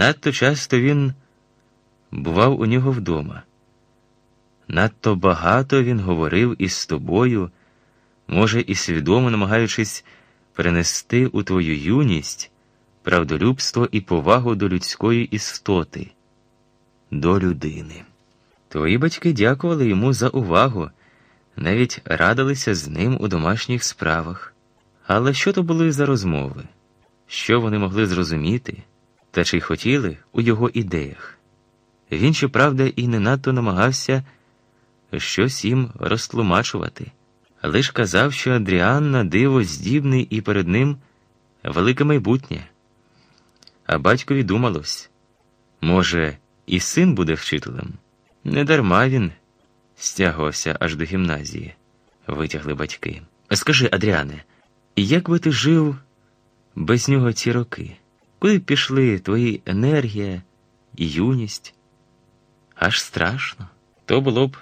Надто часто він бував у нього вдома. Надто багато він говорив із тобою, може, і свідомо намагаючись перенести у твою юність правдолюбство і повагу до людської істоти, до людини. Твої батьки дякували йому за увагу, навіть радилися з ним у домашніх справах. Але що то були за розмови? Що вони могли зрозуміти, та чи хотіли у його ідеях? Він, щоправда, і не надто намагався щось їм розтлумачувати, лиш казав, що Адріанна диво здібний і перед ним велике майбутнє. А батькові думалось може, і син буде вчителем? Недарма він стягувався аж до гімназії, витягли батьки. Скажи, Адріане, як би ти жив без нього ці роки? Куди пішли твої енергія і юність? Аж страшно. То було б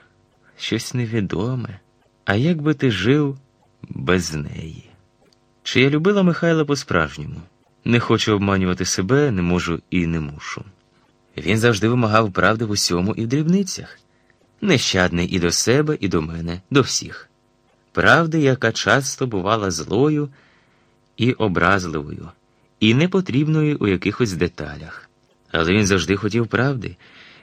щось невідоме. А як би ти жив без неї? Чи я любила Михайла по-справжньому? Не хочу обманювати себе, не можу і не мушу. Він завжди вимагав правди в усьому і в дрібницях, нещадний і до себе, і до мене, до всіх. Правди, яка часто бувала злою і образливою, і непотрібною у якихось деталях. Але він завжди хотів правди,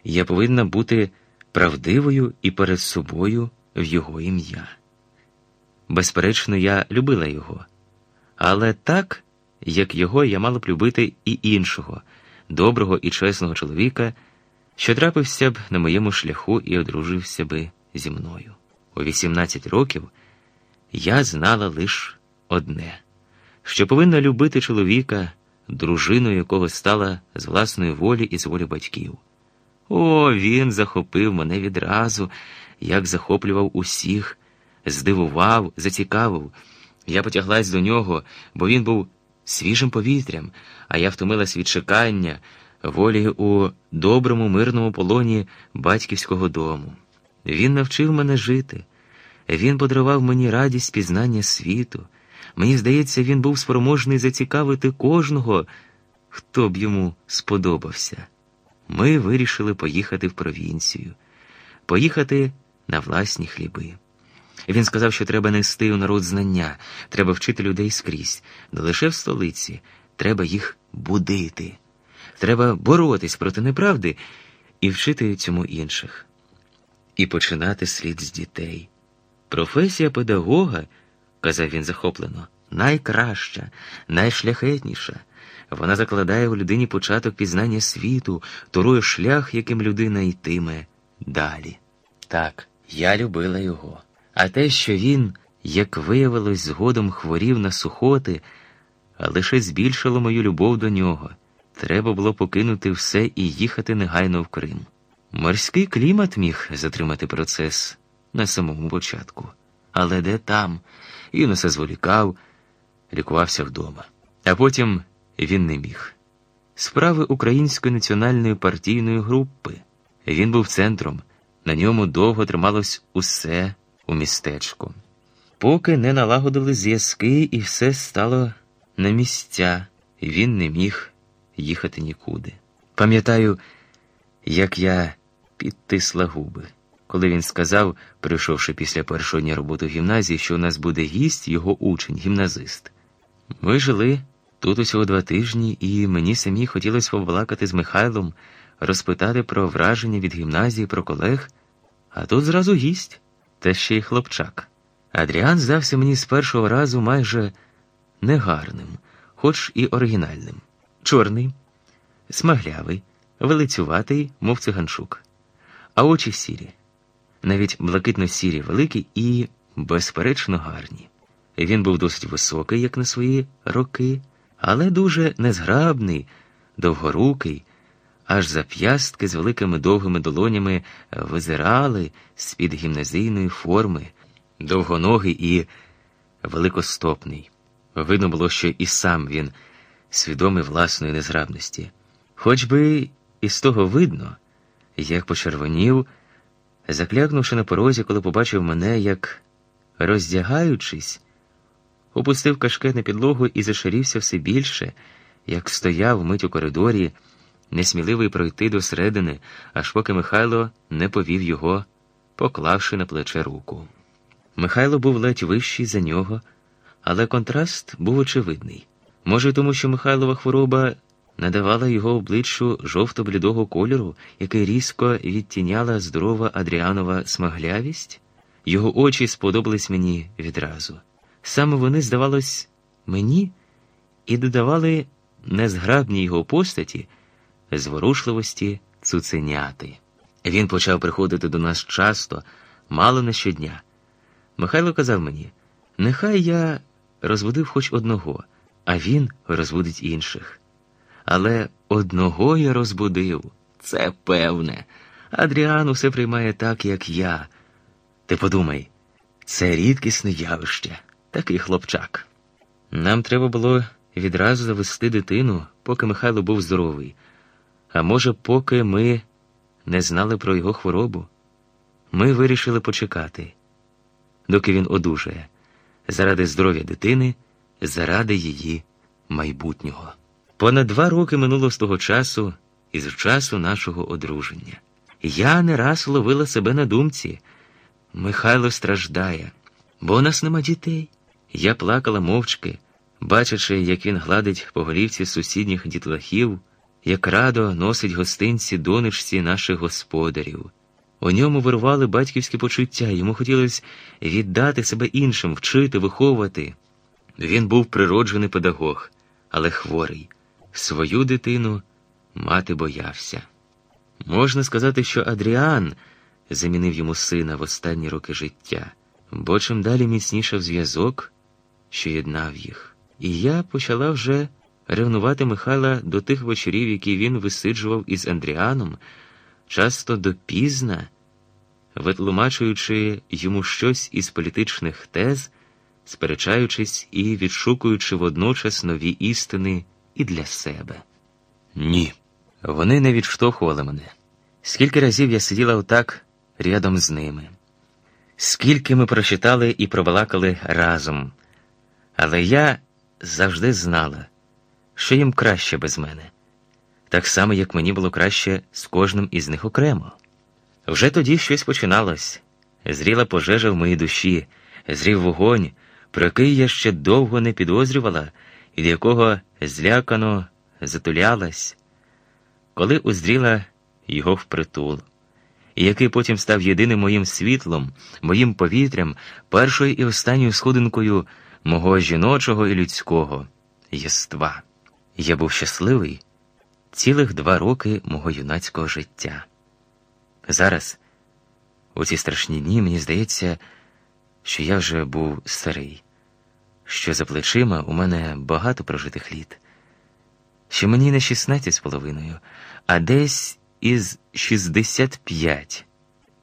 я повинна бути правдивою і перед собою в його ім'я. Безперечно, я любила його, але так, як його я мала б любити і іншого, доброго і чесного чоловіка, що трапився б на моєму шляху і одружився би зі мною. У 18 років я знала лише одне, що повинна любити чоловіка, дружиною якого стала з власної волі і з волі батьків. О, він захопив мене відразу, як захоплював усіх, здивував, зацікавив. Я потяглась до нього, бо він був свіжим повітрям, а я втомилась від чекання, волі у доброму, мирному полоні батьківського дому. Він навчив мене жити, він подарував мені радість пізнання світу. Мені здається, він був спроможний зацікавити кожного, хто б йому сподобався. Ми вирішили поїхати в провінцію, поїхати на власні хліби. Він сказав, що треба нести у народ знання, треба вчити людей скрізь, не лише в столиці, треба їх будити, треба боротись проти неправди і вчити цьому інших. І починати слід з дітей. Професія педагога, казав він захоплено, найкраща, найшляхетніша. Вона закладає у людині початок пізнання світу, торує шлях, яким людина йтиме далі. Так, я любила його. А те, що він, як виявилось, згодом хворів на сухоти, лише збільшило мою любов до нього. Треба було покинути все і їхати негайно в Крим. Морський клімат міг затримати процес на самому початку. Але де там? Усе зволікав, лікувався вдома. А потім він не міг. Справи Української національної партійної групи. Він був центром, на ньому довго трималось усе у містечку. Поки не налагодили зв'язки, і все стало на місця, він не міг їхати нікуди. Пам'ятаю, як я підтисла губи, коли він сказав, прийшовши після першого дня роботи в гімназії, що у нас буде гість його учень, гімназист. Ми жили тут усього два тижні, і мені самі хотілося побалакати з Михайлом, розпитати про враження від гімназії, про колег, а тут зразу гість, та ще й хлопчак. Адріан здався мені з першого разу майже негарним, хоч і оригінальним. Чорний, смаглявий, велицюватий, мов циганчук, а очі сірі, навіть блакитно-сірі, великі і, безперечно, гарні. Він був досить високий, як на свої роки, але дуже незграбний, довгорукий, аж зап'ястки з великими довгими долонями визирали з-під гімназійної форми, довгоногий і великостопний. Видно було, що і сам він свідомий власної незграбності. Хоч би із того видно, як почервонів, заклякнувши на порозі, коли побачив мене, як, роздягаючись, опустив кашкет на підлогу і зашарівся все більше, як стояв мить у коридорі, несміливий пройти до середини, аж поки Михайло не повів його, поклавши на плече руку. Михайло був ледь вищий за нього, але контраст був очевидний. Може, тому що Михайлова хвороба надавала його обличчю жовто-блідого кольору, який різко відтіняла здорова Адріанова смаглявість? Його очі сподобались мені відразу. Саме вони, здавалось, мені і додавали незграбній його постаті зворушливості цуценяти. Він почав приходити до нас часто, мало не щодня. Михайло казав мені, нехай я розводив хоч одного, а він розводить інших. Але одного я розбудив, це певне. Адріан усе приймає так, як я. Ти подумай, це рідкісне явище, такий хлопчак. Нам треба було відразу завести дитину, поки Михайло був здоровий. А може, поки ми не знали про його хворобу, ми вирішили почекати, доки він одужає, заради здоров'я дитини, заради її майбутнього. Понад два роки минуло з того часу із часу нашого одруження. Я не раз ловила себе на думці. Михайло страждає, бо у нас нема дітей. Я плакала мовчки, бачачи, як він гладить по голівці сусідніх дітлахів, як радо носить гостинці донечці наших господарів. У ньому вирвали батьківські почуття, йому хотілося віддати себе іншим, вчити, виховувати. Він був природжений педагог, але хворий. Свою дитину мати боявся. Можна сказати, що Адріан замінив йому сина в останні роки життя, бо чим далі міцнішав зв'язок, що єднав їх. І я почала вже ревнувати Михайла до тих вечорів, які він висиджував із Андріаном, часто допізна, витлумачуючи йому щось із політичних тез, сперечаючись і відшукуючи водночас нові істини і для себе. Ні, вони не відштовхували мене. Скільки разів я сиділа отак рядом з ними, скільки ми прочитали і пробалакали разом, але я завжди знала, що їм краще без мене, так само, як мені було краще з кожним із них окремо. Вже тоді щось починалось, зріла пожежа в моїй душі, зрів вогонь, про який я ще довго не підозрювала, до якого злякано затулялась, коли узріла його впритул, і який потім став єдиним моїм світлом, моїм повітрям, першою і останньою сходинкою мого жіночого і людського єства. Я був щасливий цілих два роки мого юнацького життя. Зараз, у ці страшні дні, мені здається, що я вже був старий, що за плечима у мене багато прожитих літ, що мені не 16 з половиною, а десь із 65,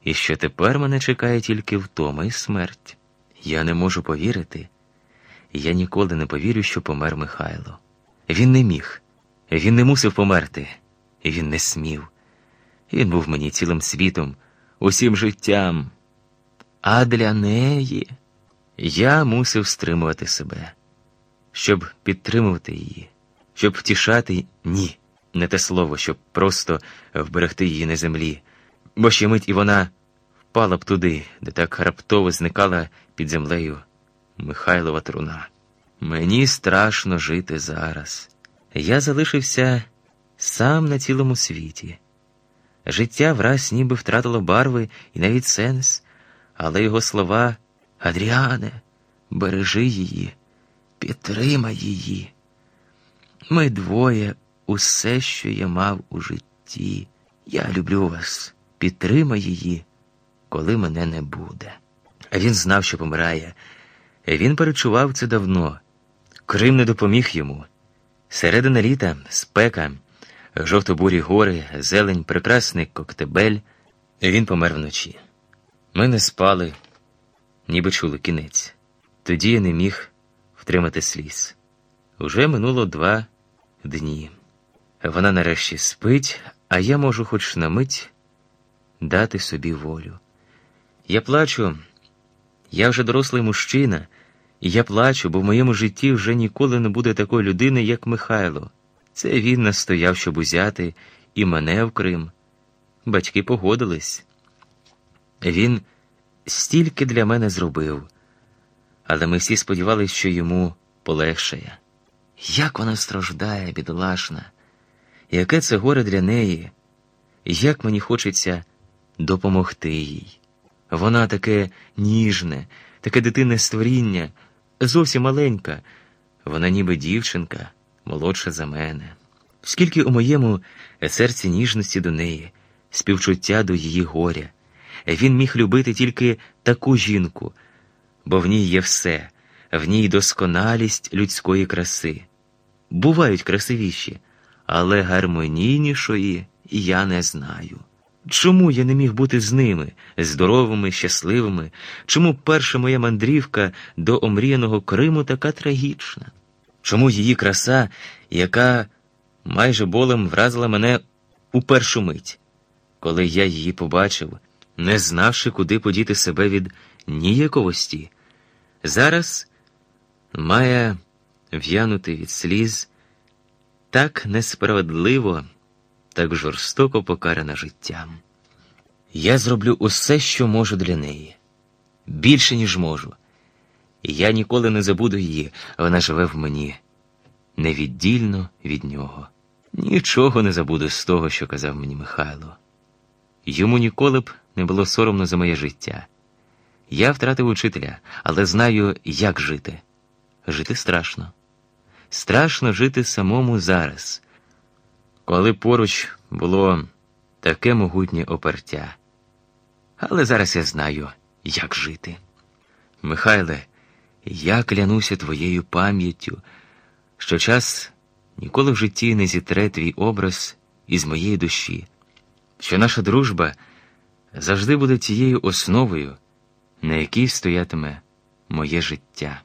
і що тепер мене чекає тільки втома і смерть. Я не можу повірити, я ніколи не повірю, що помер Михайло. Він не міг, він не мусив померти, він не смів. Він був мені цілим світом, усім життям. А для неї я мусив стримувати себе, щоб підтримувати її, щоб втішати ні, не те слово, щоб просто вберегти її на землі, бо ще мить і вона впала б туди, де так раптово зникала під землею Михайлова труна. Мені страшно жити зараз. Я залишився сам на цілому світі. Життя враз ніби втратило барви і навіть сенс, але його слова Адріане, бережи її, підтримай її. Ми двоє усе, що я мав у житті. Я люблю вас, підтримай її, коли мене не буде. Він знав, що помирає. Він перечував це давно. Крим не допоміг йому. Середина літа, спека, жовто-бурі гори, зелень, прекрасний коктебель. Він помер вночі. Ми не спали, ніби чули кінець. Тоді я не міг втримати сліз. Уже минуло два дні. Вона нарешті спить, а я можу хоч на мить дати собі волю. Я плачу, я вже дорослий мужчина, і я плачу, бо в моєму житті вже ніколи не буде такої людини, як Михайло. Це він настояв, щоб узяти і мене в Крим. Батьки погодились. Він стільки для мене зробив, але ми всі сподівалися, що йому полегшає. Як вона страждає, бідолашна, яке це горе для неї, як мені хочеться допомогти їй. Вона таке ніжне, таке дитинне створіння, зовсім маленька, вона ніби дівчинка, молодша за мене. Скільки у моєму серці ніжності до неї, співчуття до її горя. Він міг любити тільки таку жінку, бо в ній є все, в ній досконалість людської краси. Бувають красивіші, але гармонійнішої я не знаю. Чому я не міг бути з ними, здоровими, щасливими? Чому перша моя мандрівка до омріяного Криму така трагічна? Чому її краса, яка майже болем вразила мене у першу мить, коли я її побачив, не знавши, куди подіти себе від ніяковості, зараз має в'янути від сліз так несправедливо, так жорстоко покарана життям. Я зроблю усе, що можу для неї, більше, ніж можу. Я ніколи не забуду її, вона живе в мені, невіддільно від нього. Нічого не забуду з того, що казав мені Михайло. Йому ніколи б не було соромно за моє життя. Я втратив учителя, але знаю, як жити. Жити страшно. Страшно жити самому зараз, коли поруч було таке могутнє опертя. Але зараз я знаю, як жити. Михайле, я клянуся твоєю пам'яттю, що час ніколи в житті не зітре твій образ із моєї душі, що наша дружба завжди буде тією основою, на якій стоятиме моє життя.